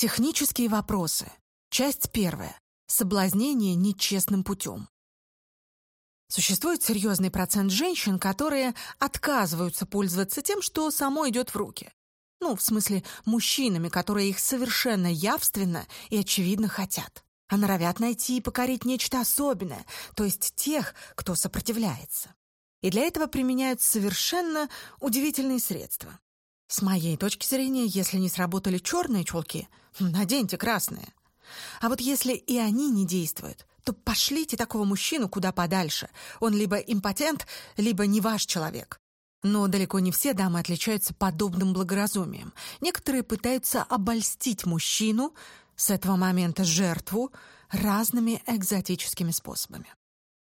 Технические вопросы. Часть первая. Соблазнение нечестным путем. Существует серьезный процент женщин, которые отказываются пользоваться тем, что само идет в руки. Ну, в смысле, мужчинами, которые их совершенно явственно и очевидно хотят. А норовят найти и покорить нечто особенное, то есть тех, кто сопротивляется. И для этого применяют совершенно удивительные средства. С моей точки зрения, если не сработали черные чулки, наденьте красные. А вот если и они не действуют, то пошлите такого мужчину куда подальше. Он либо импотент, либо не ваш человек. Но далеко не все дамы отличаются подобным благоразумием. Некоторые пытаются обольстить мужчину, с этого момента жертву, разными экзотическими способами.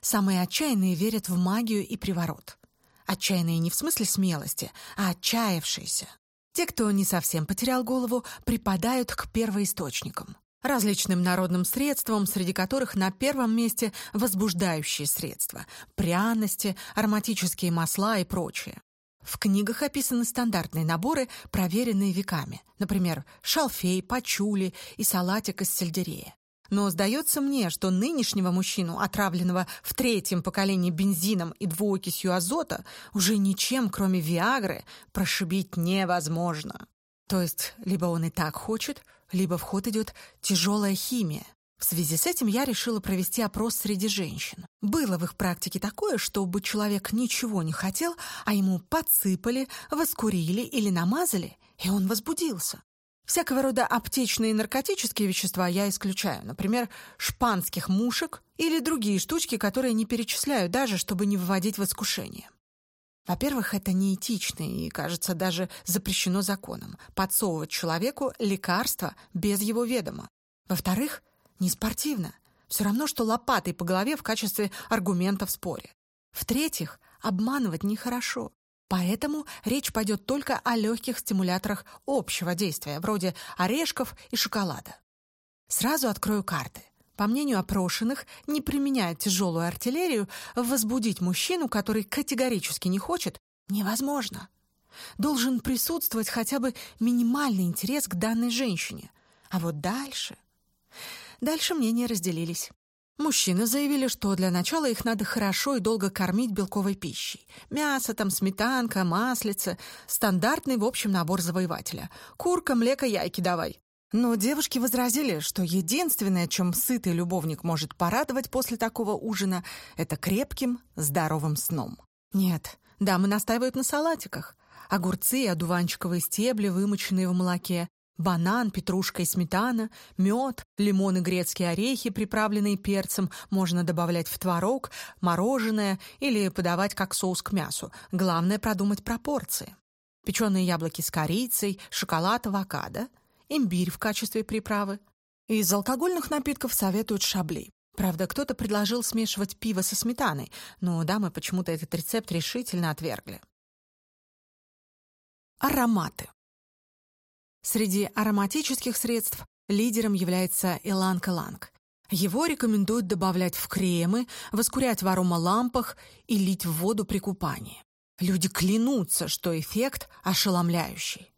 Самые отчаянные верят в магию и приворот. Отчаянные не в смысле смелости, а отчаявшиеся. Те, кто не совсем потерял голову, припадают к первоисточникам. Различным народным средствам, среди которых на первом месте возбуждающие средства, пряности, ароматические масла и прочее. В книгах описаны стандартные наборы, проверенные веками, например, шалфей, пачули и салатик из сельдерея. Но сдается мне, что нынешнего мужчину, отравленного в третьем поколении бензином и двуокисью азота, уже ничем, кроме Виагры, прошибить невозможно. То есть, либо он и так хочет, либо в ход идет тяжелая химия. В связи с этим я решила провести опрос среди женщин. Было в их практике такое, чтобы человек ничего не хотел, а ему подсыпали, воскурили или намазали, и он возбудился. Всякого рода аптечные и наркотические вещества я исключаю, например, шпанских мушек или другие штучки, которые не перечисляю даже, чтобы не выводить в искушение. Во-первых, это неэтично и, кажется, даже запрещено законом – подсовывать человеку лекарства без его ведома. Во-вторых, не спортивно. Все равно, что лопатой по голове в качестве аргумента в споре. В-третьих, обманывать нехорошо. Поэтому речь пойдет только о легких стимуляторах общего действия, вроде орешков и шоколада. Сразу открою карты. По мнению опрошенных, не применяя тяжелую артиллерию, возбудить мужчину, который категорически не хочет, невозможно. Должен присутствовать хотя бы минимальный интерес к данной женщине. А вот дальше... Дальше мнения разделились. Мужчины заявили, что для начала их надо хорошо и долго кормить белковой пищей. Мясо там, сметанка, маслица. Стандартный, в общем, набор завоевателя. Курка, млеко, яйки давай. Но девушки возразили, что единственное, чем сытый любовник может порадовать после такого ужина, это крепким, здоровым сном. Нет, дамы настаивают на салатиках. Огурцы и одуванчиковые стебли, вымоченные в молоке, Банан, петрушка и сметана, мед, лимон и грецкие орехи, приправленные перцем, можно добавлять в творог, мороженое или подавать как соус к мясу. Главное продумать пропорции. Печеные яблоки с корицей, шоколад, авокадо, имбирь в качестве приправы. Из алкогольных напитков советуют шабли. Правда, кто-то предложил смешивать пиво со сметаной, но дамы почему-то этот рецепт решительно отвергли. Ароматы. Среди ароматических средств лидером является иланг-иланг. Его рекомендуют добавлять в кремы, воскурять в аромалампах и лить в воду при купании. Люди клянутся, что эффект ошеломляющий.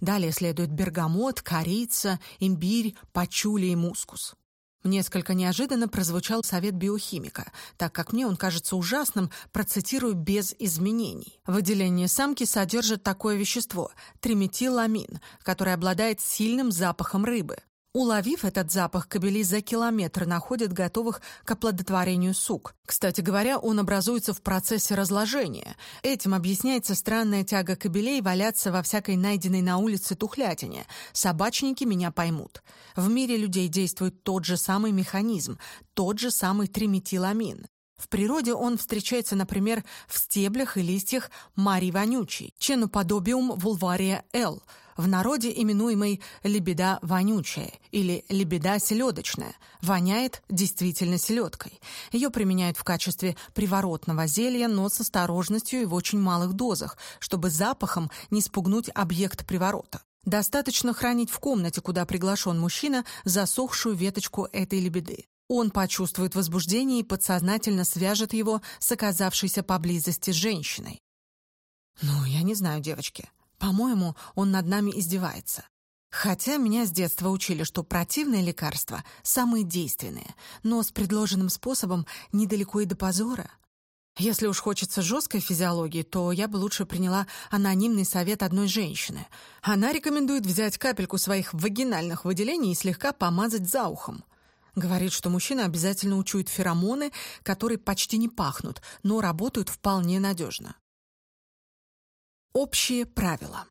Далее следует бергамот, корица, имбирь, пачули и мускус. Несколько неожиданно прозвучал совет биохимика, так как мне он кажется ужасным, процитирую без изменений. Выделение самки содержит такое вещество – триметиламин, который обладает сильным запахом рыбы. Уловив этот запах, кобели за километр находят готовых к оплодотворению сук. Кстати говоря, он образуется в процессе разложения. Этим объясняется странная тяга кобелей валяться во всякой найденной на улице тухлятине. Собачники меня поймут. В мире людей действует тот же самый механизм, тот же самый триметиламин. В природе он встречается, например, в стеблях и листьях мари вонючей, ченоподобиум вулвария L, в народе именуемой лебеда вонючая или лебеда селедочная, воняет действительно селедкой. Ее применяют в качестве приворотного зелья, но с осторожностью и в очень малых дозах, чтобы запахом не спугнуть объект приворота. Достаточно хранить в комнате, куда приглашен мужчина, засохшую веточку этой лебеды. Он почувствует возбуждение и подсознательно свяжет его с оказавшейся поблизости женщиной. Ну, я не знаю, девочки. По-моему, он над нами издевается. Хотя меня с детства учили, что противные лекарства самые действенные, но с предложенным способом недалеко и до позора. Если уж хочется жесткой физиологии, то я бы лучше приняла анонимный совет одной женщины. Она рекомендует взять капельку своих вагинальных выделений и слегка помазать за ухом. Говорит, что мужчина обязательно учует феромоны, которые почти не пахнут, но работают вполне надежно. Общие правила.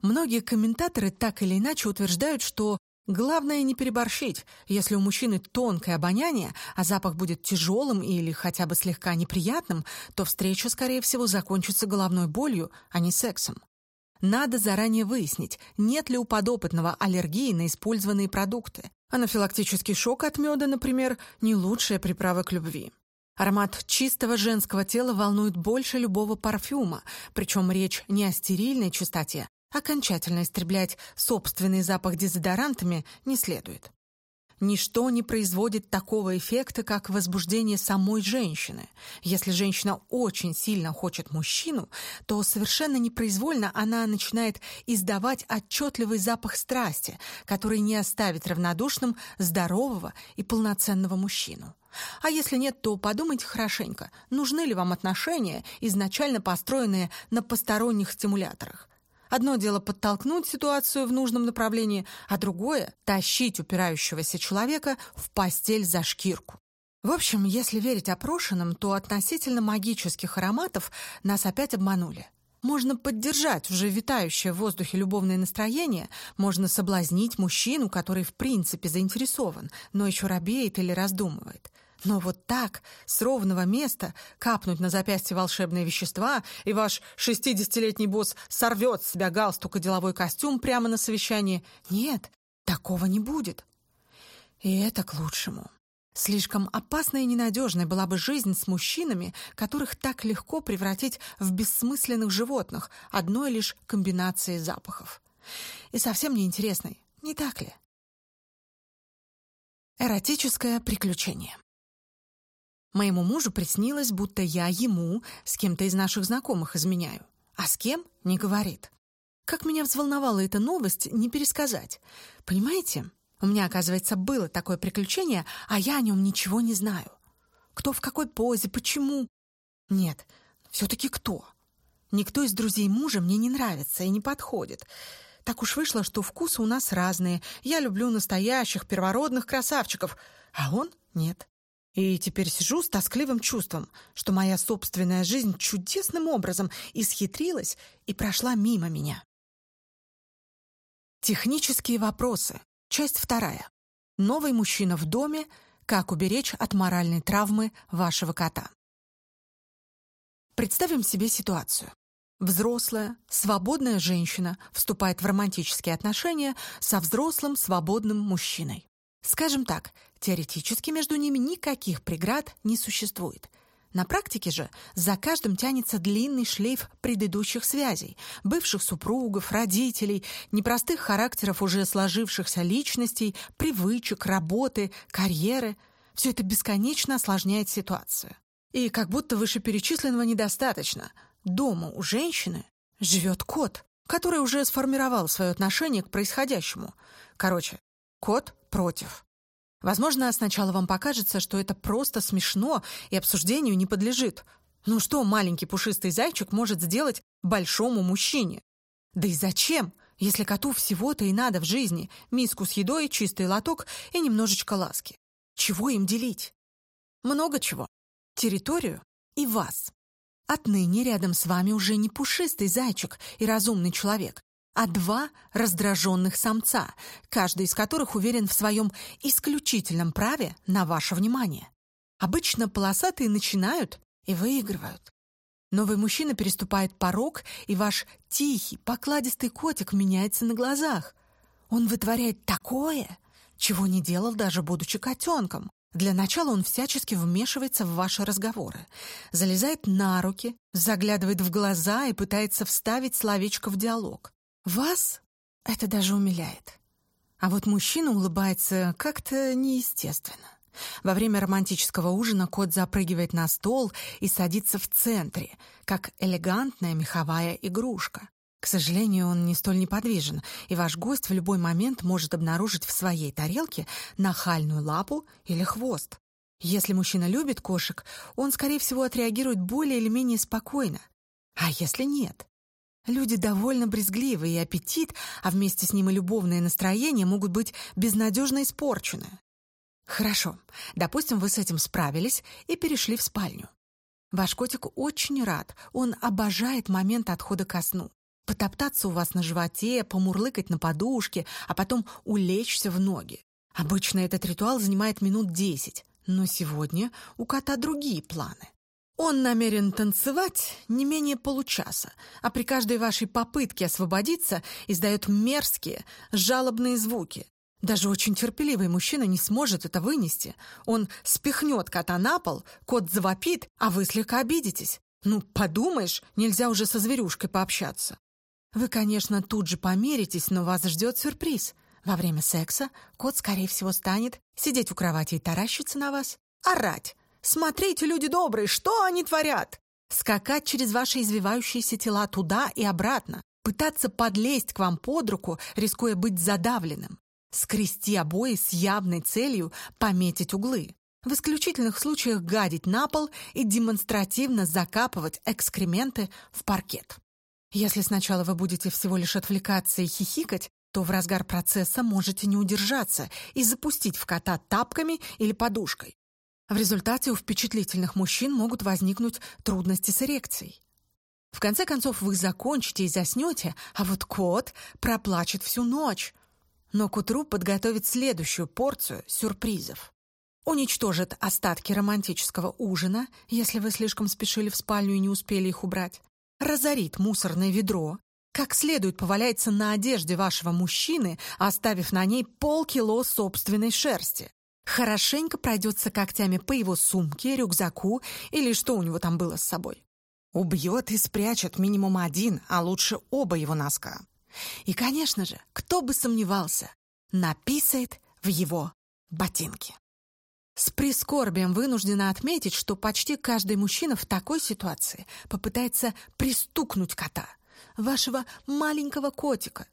Многие комментаторы так или иначе утверждают, что главное не переборщить. Если у мужчины тонкое обоняние, а запах будет тяжелым или хотя бы слегка неприятным, то встреча, скорее всего, закончится головной болью, а не сексом. Надо заранее выяснить, нет ли у подопытного аллергии на использованные продукты. Анафилактический шок от меда, например, не лучшая приправа к любви. Аромат чистого женского тела волнует больше любого парфюма, причем речь не о стерильной чистоте, окончательно истреблять собственный запах дезодорантами не следует. Ничто не производит такого эффекта, как возбуждение самой женщины. Если женщина очень сильно хочет мужчину, то совершенно непроизвольно она начинает издавать отчетливый запах страсти, который не оставит равнодушным здорового и полноценного мужчину. А если нет, то подумайте хорошенько, нужны ли вам отношения, изначально построенные на посторонних стимуляторах. Одно дело подтолкнуть ситуацию в нужном направлении, а другое — тащить упирающегося человека в постель за шкирку. В общем, если верить опрошенным, то относительно магических ароматов нас опять обманули. Можно поддержать уже витающее в воздухе любовное настроение, можно соблазнить мужчину, который в принципе заинтересован, но еще робеет или раздумывает. Но вот так, с ровного места, капнуть на запястье волшебные вещества, и ваш шестидесятилетний босс сорвет с себя галстук и деловой костюм прямо на совещании. Нет, такого не будет. И это к лучшему. Слишком опасной и ненадежной была бы жизнь с мужчинами, которых так легко превратить в бессмысленных животных одной лишь комбинацией запахов. И совсем неинтересной, не так ли? Эротическое приключение. Моему мужу приснилось, будто я ему с кем-то из наших знакомых изменяю. А с кем — не говорит. Как меня взволновала эта новость, не пересказать. Понимаете, у меня, оказывается, было такое приключение, а я о нем ничего не знаю. Кто в какой позе, почему? Нет, все-таки кто? Никто из друзей мужа мне не нравится и не подходит. Так уж вышло, что вкусы у нас разные. Я люблю настоящих первородных красавчиков, а он — нет. И теперь сижу с тоскливым чувством, что моя собственная жизнь чудесным образом исхитрилась и прошла мимо меня. Технические вопросы. Часть вторая. Новый мужчина в доме. Как уберечь от моральной травмы вашего кота. Представим себе ситуацию. Взрослая, свободная женщина вступает в романтические отношения со взрослым, свободным мужчиной. Скажем так, теоретически между ними никаких преград не существует. На практике же за каждым тянется длинный шлейф предыдущих связей, бывших супругов, родителей, непростых характеров уже сложившихся личностей, привычек, работы, карьеры. Все это бесконечно осложняет ситуацию. И как будто вышеперечисленного недостаточно. Дома у женщины живет кот, который уже сформировал свое отношение к происходящему. Короче, кот против. Возможно, сначала вам покажется, что это просто смешно и обсуждению не подлежит. Ну что маленький пушистый зайчик может сделать большому мужчине? Да и зачем, если коту всего-то и надо в жизни миску с едой, чистый лоток и немножечко ласки? Чего им делить? Много чего. Территорию и вас. Отныне рядом с вами уже не пушистый зайчик и разумный человек, а два раздраженных самца, каждый из которых уверен в своем исключительном праве на ваше внимание. Обычно полосатые начинают и выигрывают. Новый мужчина переступает порог, и ваш тихий, покладистый котик меняется на глазах. Он вытворяет такое, чего не делал даже будучи котенком. Для начала он всячески вмешивается в ваши разговоры, залезает на руки, заглядывает в глаза и пытается вставить словечко в диалог. Вас это даже умиляет. А вот мужчина улыбается как-то неестественно. Во время романтического ужина кот запрыгивает на стол и садится в центре, как элегантная меховая игрушка. К сожалению, он не столь неподвижен, и ваш гость в любой момент может обнаружить в своей тарелке нахальную лапу или хвост. Если мужчина любит кошек, он, скорее всего, отреагирует более или менее спокойно. А если нет? Люди довольно брезгливы, и аппетит, а вместе с ним и любовное настроение могут быть безнадежно испорчены. Хорошо, допустим, вы с этим справились и перешли в спальню. Ваш котик очень рад, он обожает момент отхода ко сну. Потоптаться у вас на животе, помурлыкать на подушке, а потом улечься в ноги. Обычно этот ритуал занимает минут десять, но сегодня у кота другие планы. Он намерен танцевать не менее получаса, а при каждой вашей попытке освободиться издает мерзкие, жалобные звуки. Даже очень терпеливый мужчина не сможет это вынести. Он спихнет кота на пол, кот завопит, а вы слегка обидитесь. Ну, подумаешь, нельзя уже со зверюшкой пообщаться. Вы, конечно, тут же помиритесь, но вас ждет сюрприз. Во время секса кот, скорее всего, станет сидеть у кровати и таращиться на вас, орать. «Смотрите, люди добрые, что они творят?» Скакать через ваши извивающиеся тела туда и обратно, пытаться подлезть к вам под руку, рискуя быть задавленным, скрести обои с явной целью пометить углы, в исключительных случаях гадить на пол и демонстративно закапывать экскременты в паркет. Если сначала вы будете всего лишь отвлекаться и хихикать, то в разгар процесса можете не удержаться и запустить в кота тапками или подушкой. В результате у впечатлительных мужчин могут возникнуть трудности с эрекцией. В конце концов, вы закончите и заснете, а вот кот проплачет всю ночь. Но к утру подготовит следующую порцию сюрпризов. Уничтожит остатки романтического ужина, если вы слишком спешили в спальню и не успели их убрать. Разорит мусорное ведро, как следует поваляется на одежде вашего мужчины, оставив на ней полкило собственной шерсти. Хорошенько пройдется когтями по его сумке, рюкзаку или что у него там было с собой. Убьет и спрячет минимум один, а лучше оба его носка. И, конечно же, кто бы сомневался, написает в его ботинки. С прискорбием вынуждена отметить, что почти каждый мужчина в такой ситуации попытается пристукнуть кота, вашего маленького котика,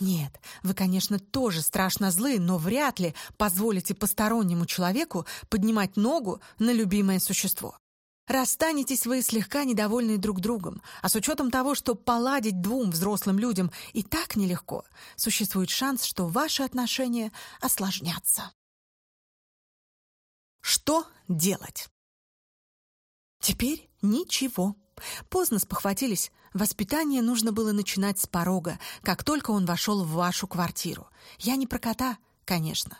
нет, вы, конечно, тоже страшно злы, но вряд ли позволите постороннему человеку поднимать ногу на любимое существо. Расстанетесь вы слегка недовольны друг другом, а с учетом того, что поладить двум взрослым людям и так нелегко, существует шанс, что ваши отношения осложнятся. Что делать? Теперь ничего. Поздно спохватились. Воспитание нужно было начинать с порога, как только он вошел в вашу квартиру. Я не про кота, конечно.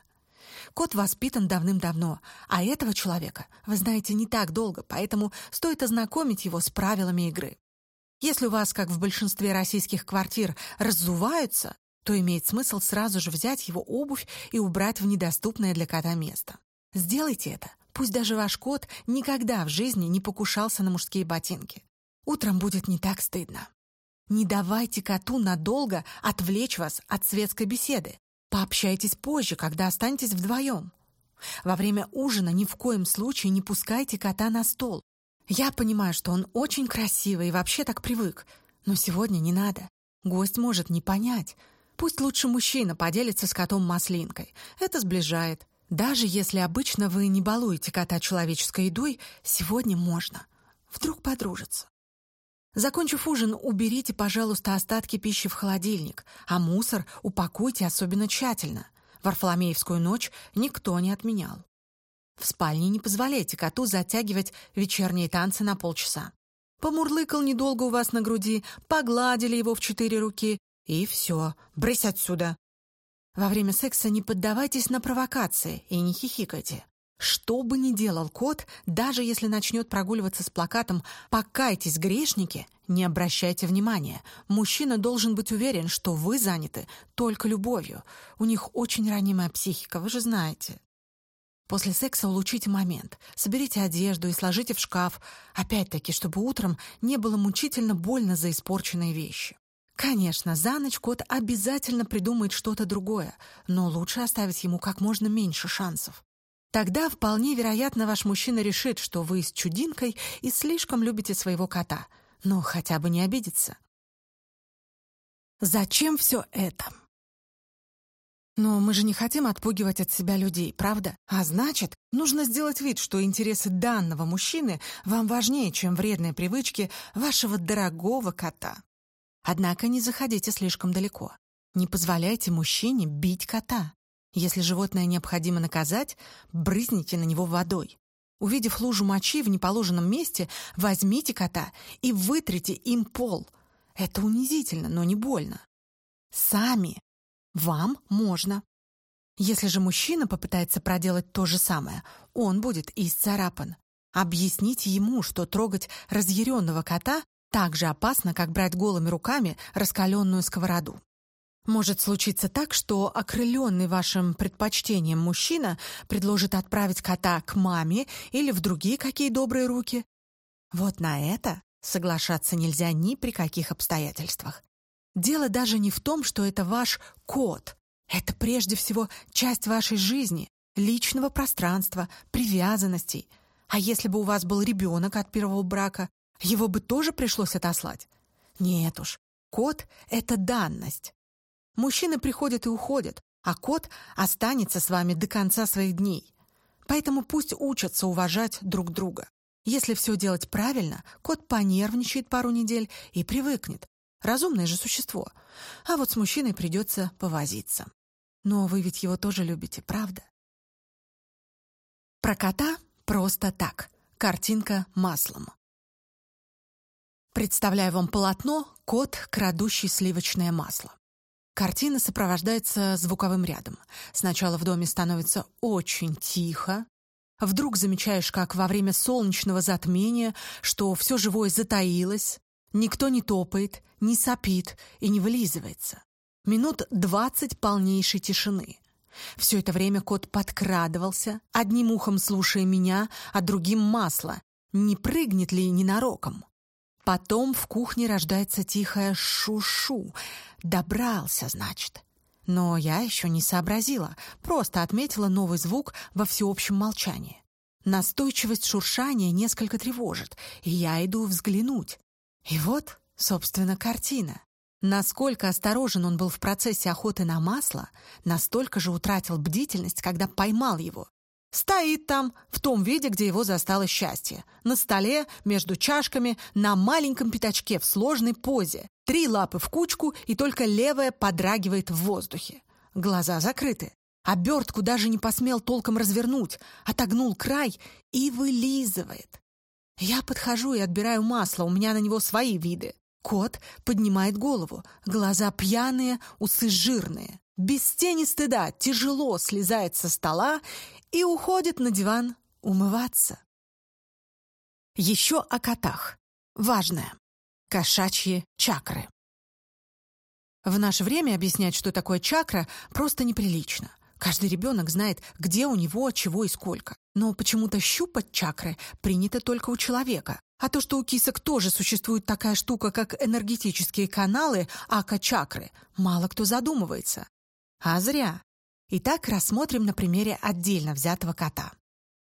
Кот воспитан давным-давно, а этого человека вы знаете не так долго, поэтому стоит ознакомить его с правилами игры. Если у вас, как в большинстве российских квартир, раззуваются, то имеет смысл сразу же взять его обувь и убрать в недоступное для кота место. Сделайте это, пусть даже ваш кот никогда в жизни не покушался на мужские ботинки. Утром будет не так стыдно. Не давайте коту надолго отвлечь вас от светской беседы. Пообщайтесь позже, когда останетесь вдвоем. Во время ужина ни в коем случае не пускайте кота на стол. Я понимаю, что он очень красивый и вообще так привык, но сегодня не надо. Гость может не понять. Пусть лучше мужчина поделится с котом маслинкой. Это сближает. Даже если обычно вы не балуете кота человеческой едой, сегодня можно. Вдруг подружится. Закончив ужин, уберите, пожалуйста, остатки пищи в холодильник, а мусор упакуйте особенно тщательно. Варфоломеевскую ночь никто не отменял. В спальне не позволяйте коту затягивать вечерние танцы на полчаса. Помурлыкал недолго у вас на груди, погладили его в четыре руки, и все, брысь отсюда. Во время секса не поддавайтесь на провокации и не хихикайте. Что бы ни делал кот, даже если начнет прогуливаться с плакатом «Покайтесь, грешники», не обращайте внимания. Мужчина должен быть уверен, что вы заняты только любовью. У них очень ранимая психика, вы же знаете. После секса улучшите момент. Соберите одежду и сложите в шкаф. Опять-таки, чтобы утром не было мучительно больно за испорченные вещи. Конечно, за ночь кот обязательно придумает что-то другое, но лучше оставить ему как можно меньше шансов. Тогда вполне вероятно ваш мужчина решит, что вы с чудинкой и слишком любите своего кота, но хотя бы не обидится. Зачем все это? Но мы же не хотим отпугивать от себя людей, правда? А значит, нужно сделать вид, что интересы данного мужчины вам важнее, чем вредные привычки вашего дорогого кота. Однако не заходите слишком далеко. Не позволяйте мужчине бить кота. Если животное необходимо наказать, брызните на него водой. Увидев лужу мочи в неположенном месте, возьмите кота и вытрите им пол. Это унизительно, но не больно. Сами. Вам можно. Если же мужчина попытается проделать то же самое, он будет исцарапан. Объясните ему, что трогать разъяренного кота так же опасно, как брать голыми руками раскаленную сковороду. Может случиться так, что окрыленный вашим предпочтением мужчина предложит отправить кота к маме или в другие какие добрые руки. Вот на это соглашаться нельзя ни при каких обстоятельствах. Дело даже не в том, что это ваш кот. Это прежде всего часть вашей жизни, личного пространства, привязанностей. А если бы у вас был ребенок от первого брака, его бы тоже пришлось отослать? Нет уж, кот — это данность. Мужчины приходят и уходят, а кот останется с вами до конца своих дней. Поэтому пусть учатся уважать друг друга. Если все делать правильно, кот понервничает пару недель и привыкнет. Разумное же существо. А вот с мужчиной придется повозиться. Но вы ведь его тоже любите, правда? Про кота просто так. Картинка маслом. Представляю вам полотно «Кот, крадущий сливочное масло». Картина сопровождается звуковым рядом. Сначала в доме становится очень тихо. Вдруг замечаешь, как во время солнечного затмения, что все живое затаилось, никто не топает, не сопит и не вылизывается. Минут двадцать полнейшей тишины. Все это время кот подкрадывался, одним ухом слушая меня, а другим масло. Не прыгнет ли ненароком? Потом в кухне рождается тихое шу-шу. Добрался, значит. Но я еще не сообразила, просто отметила новый звук во всеобщем молчании. Настойчивость шуршания несколько тревожит, и я иду взглянуть. И вот, собственно, картина. Насколько осторожен он был в процессе охоты на масло, настолько же утратил бдительность, когда поймал его. Стоит там, в том виде, где его застало счастье. На столе, между чашками, на маленьком пятачке в сложной позе. Три лапы в кучку, и только левая подрагивает в воздухе. Глаза закрыты. Обертку даже не посмел толком развернуть, отогнул край и вылизывает. Я подхожу и отбираю масло, у меня на него свои виды. Кот поднимает голову, глаза пьяные, усы жирные. Без тени стыда тяжело слезает со стола и уходит на диван умываться. Еще о котах. Важное. Кошачьи чакры. В наше время объяснять, что такое чакра, просто неприлично. Каждый ребенок знает, где у него, чего и сколько. Но почему-то щупать чакры принято только у человека. А то, что у кисок тоже существует такая штука, как энергетические каналы, ака-чакры, мало кто задумывается. А зря. Итак, рассмотрим на примере отдельно взятого кота.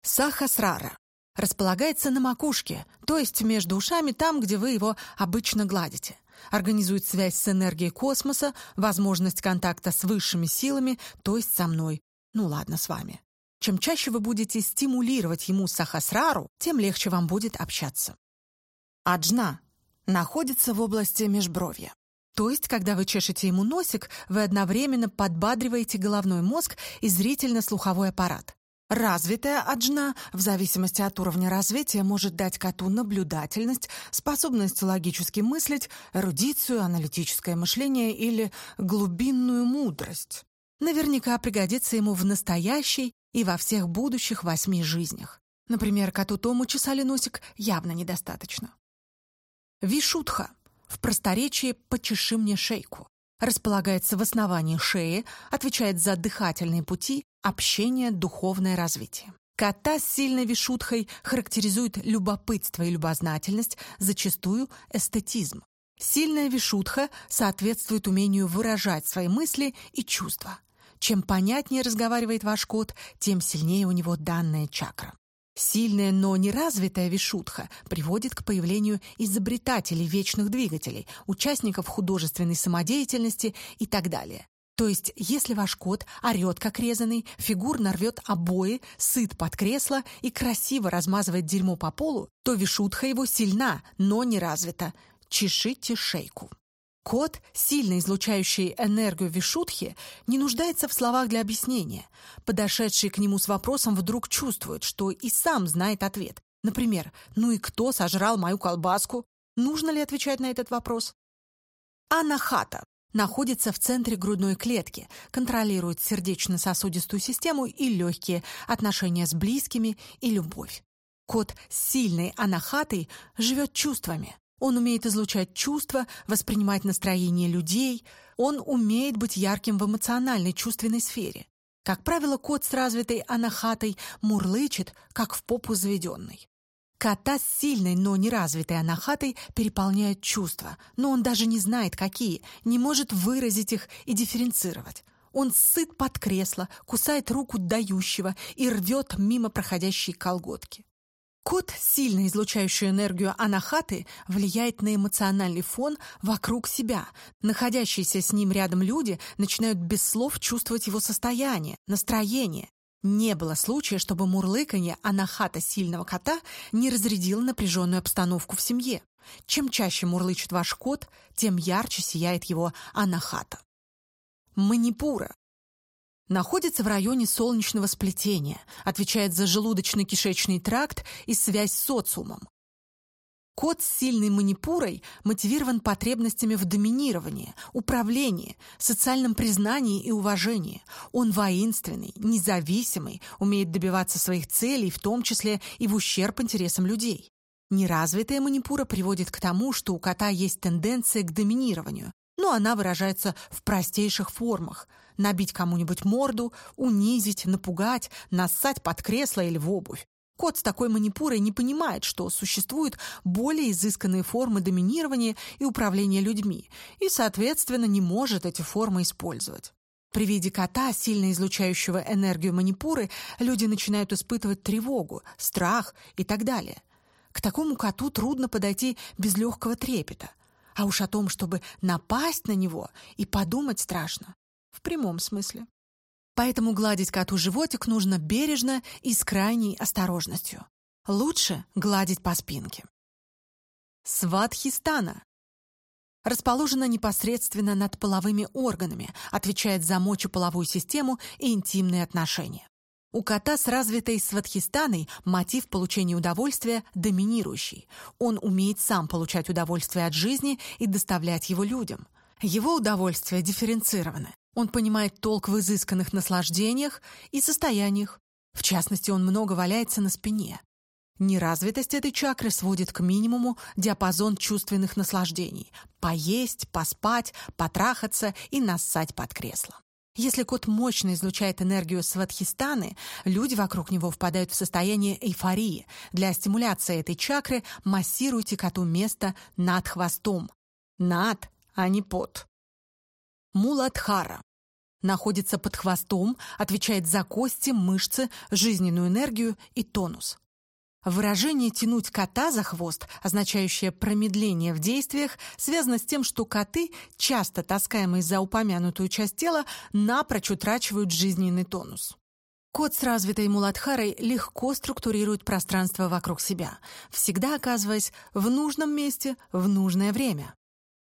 Сахасрара располагается на макушке, то есть между ушами там, где вы его обычно гладите. Организует связь с энергией космоса, возможность контакта с высшими силами, то есть со мной. Ну ладно, с вами. Чем чаще вы будете стимулировать ему сахасрару, тем легче вам будет общаться. Аджна находится в области межбровья. То есть, когда вы чешете ему носик, вы одновременно подбадриваете головной мозг и зрительно-слуховой аппарат. Развитая аджна, в зависимости от уровня развития, может дать коту наблюдательность, способность логически мыслить, эрудицию, аналитическое мышление или глубинную мудрость. Наверняка пригодится ему в настоящей и во всех будущих восьми жизнях. Например, коту Тому чесали носик явно недостаточно. Вишутха в просторечии «почеши мне шейку». Располагается в основании шеи, отвечает за дыхательные пути, общение, духовное развитие. Кота с сильной вишутхой характеризует любопытство и любознательность, зачастую эстетизм. Сильная вишутха соответствует умению выражать свои мысли и чувства. Чем понятнее разговаривает ваш кот, тем сильнее у него данная чакра. Сильная, но неразвитая вишутха приводит к появлению изобретателей вечных двигателей, участников художественной самодеятельности и так далее. То есть, если ваш кот орет как резанный, фигурно рвет обои, сыт под кресло и красиво размазывает дерьмо по полу, то вишутха его сильна, но не развита. Чешите шейку. Кот, сильно излучающий энергию Вишутхи, не нуждается в словах для объяснения. Подошедший к нему с вопросом вдруг чувствует, что и сам знает ответ. Например, «Ну и кто сожрал мою колбаску?» Нужно ли отвечать на этот вопрос? Анахата находится в центре грудной клетки, контролирует сердечно-сосудистую систему и легкие, отношения с близкими и любовь. Кот с сильной анахатой живет чувствами. Он умеет излучать чувства, воспринимать настроение людей. Он умеет быть ярким в эмоциональной, чувственной сфере. Как правило, кот с развитой анахатой мурлычет, как в попу заведенный. Кота с сильной, но неразвитой анахатой переполняют чувства, но он даже не знает, какие, не может выразить их и дифференцировать. Он сыт под кресло, кусает руку дающего и рвет мимо проходящие колготки. Кот, сильно излучающий энергию анахаты, влияет на эмоциональный фон вокруг себя. Находящиеся с ним рядом люди начинают без слов чувствовать его состояние, настроение. Не было случая, чтобы мурлыканье анахата сильного кота не разрядило напряженную обстановку в семье. Чем чаще мурлычет ваш кот, тем ярче сияет его анахата. Манипура находится в районе солнечного сплетения, отвечает за желудочно-кишечный тракт и связь с социумом. Кот с сильной манипурой мотивирован потребностями в доминировании, управлении, социальном признании и уважении. Он воинственный, независимый, умеет добиваться своих целей, в том числе и в ущерб интересам людей. Неразвитая манипура приводит к тому, что у кота есть тенденция к доминированию, но она выражается в простейших формах – набить кому-нибудь морду, унизить, напугать, нассать под кресло или в обувь. Кот с такой манипурой не понимает, что существуют более изысканные формы доминирования и управления людьми, и, соответственно, не может эти формы использовать. При виде кота, сильно излучающего энергию манипуры, люди начинают испытывать тревогу, страх и так далее. К такому коту трудно подойти без легкого трепета. А уж о том, чтобы напасть на него, и подумать страшно в прямом смысле. Поэтому гладить коту животик нужно бережно и с крайней осторожностью. Лучше гладить по спинке. Сватхистана. Расположена непосредственно над половыми органами, отвечает за мочеполовую систему и интимные отношения. У кота с развитой сватхистаной мотив получения удовольствия доминирующий. Он умеет сам получать удовольствие от жизни и доставлять его людям. Его удовольствия дифференцированы. Он понимает толк в изысканных наслаждениях и состояниях. В частности, он много валяется на спине. Неразвитость этой чакры сводит к минимуму диапазон чувственных наслаждений – поесть, поспать, потрахаться и нассать под кресло. Если кот мощно излучает энергию сватхистаны, люди вокруг него впадают в состояние эйфории. Для стимуляции этой чакры массируйте коту место над хвостом. Над, а не под. Муладхара. Находится под хвостом, отвечает за кости, мышцы, жизненную энергию и тонус. Выражение «тянуть кота за хвост», означающее промедление в действиях, связано с тем, что коты, часто таскаемые за упомянутую часть тела, напрочь утрачивают жизненный тонус. Кот с развитой муладхарой легко структурирует пространство вокруг себя, всегда оказываясь в нужном месте в нужное время.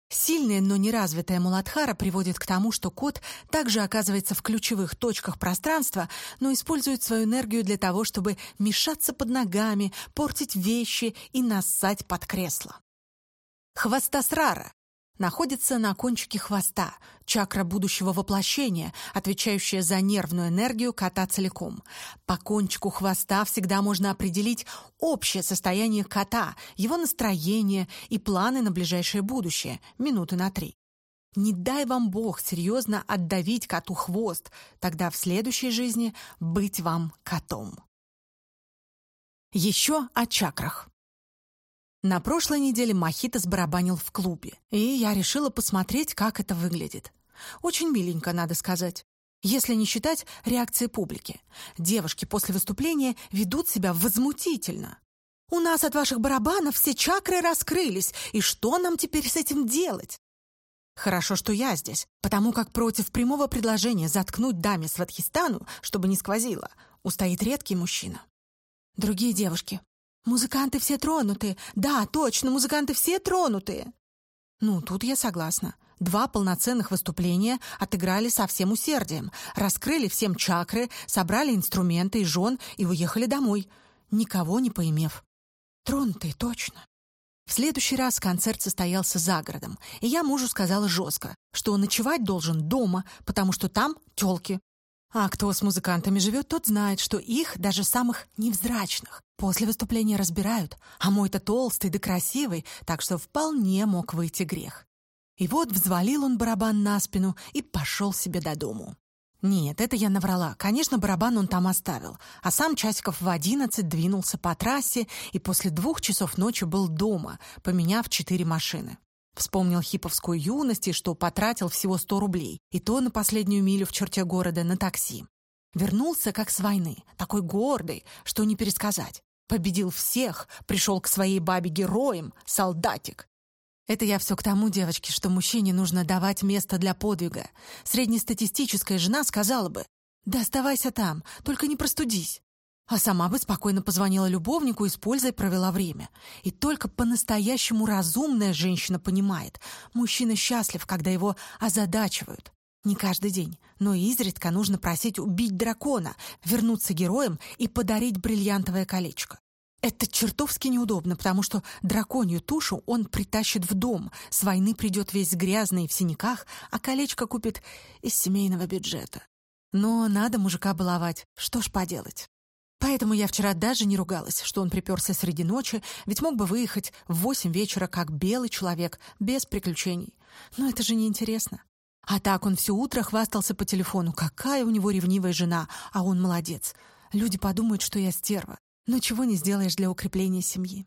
Сильная, но неразвитая муладхара приводит к тому, что кот также оказывается в ключевых точках пространства, но использует свою энергию для того, чтобы мешаться под ногами, портить вещи и нассать под кресло. Хвостосрара находится на кончике хвоста, чакра будущего воплощения, отвечающая за нервную энергию кота целиком. По кончику хвоста всегда можно определить общее состояние кота, его настроение и планы на ближайшее будущее, минуты на три. Не дай вам Бог серьезно отдавить коту хвост, тогда в следующей жизни быть вам котом. Еще о чакрах. На прошлой неделе Мохито барабанил в клубе, и я решила посмотреть, как это выглядит. Очень миленько, надо сказать. если не считать реакции публики. Девушки после выступления ведут себя возмутительно. «У нас от ваших барабанов все чакры раскрылись, и что нам теперь с этим делать?» Хорошо, что я здесь, потому как против прямого предложения заткнуть даме Сватхистану, чтобы не сквозило, устоит редкий мужчина. Другие девушки. Музыканты все тронутые. Да, точно, музыканты все тронутые. Ну, тут я согласна. Два полноценных выступления отыграли со всем усердием, раскрыли всем чакры, собрали инструменты и жен и уехали домой, никого не поимев. Тронутые, точно. В следующий раз концерт состоялся за городом, и я мужу сказала жестко, что ночевать должен дома, потому что там тёлки. А кто с музыкантами живет, тот знает, что их, даже самых невзрачных, после выступления разбирают, а мой-то толстый да красивый, так что вполне мог выйти грех. И вот взвалил он барабан на спину и пошел себе до дому. Нет, это я наврала. Конечно, барабан он там оставил. А сам часиков в одиннадцать двинулся по трассе и после двух часов ночи был дома, поменяв четыре машины. Вспомнил хиповскую юность и что потратил всего сто рублей, и то на последнюю милю в черте города на такси. Вернулся как с войны, такой гордый, что не пересказать. Победил всех, пришел к своей бабе героем, солдатик. Это я все к тому, девочки, что мужчине нужно давать место для подвига. Среднестатистическая жена сказала бы, «Да оставайся там, только не простудись». А сама бы спокойно позвонила любовнику и с провела время. И только по-настоящему разумная женщина понимает, мужчина счастлив, когда его озадачивают. Не каждый день, но изредка нужно просить убить дракона, вернуться героем и подарить бриллиантовое колечко. Это чертовски неудобно, потому что драконью тушу он притащит в дом, с войны придет весь грязный в синяках, а колечко купит из семейного бюджета. Но надо мужика баловать, что ж поделать. Поэтому я вчера даже не ругалась, что он приперся среди ночи, ведь мог бы выехать в восемь вечера как белый человек, без приключений. Но это же неинтересно. А так он все утро хвастался по телефону, какая у него ревнивая жена, а он молодец. Люди подумают, что я стерва. Но чего не сделаешь для укрепления семьи.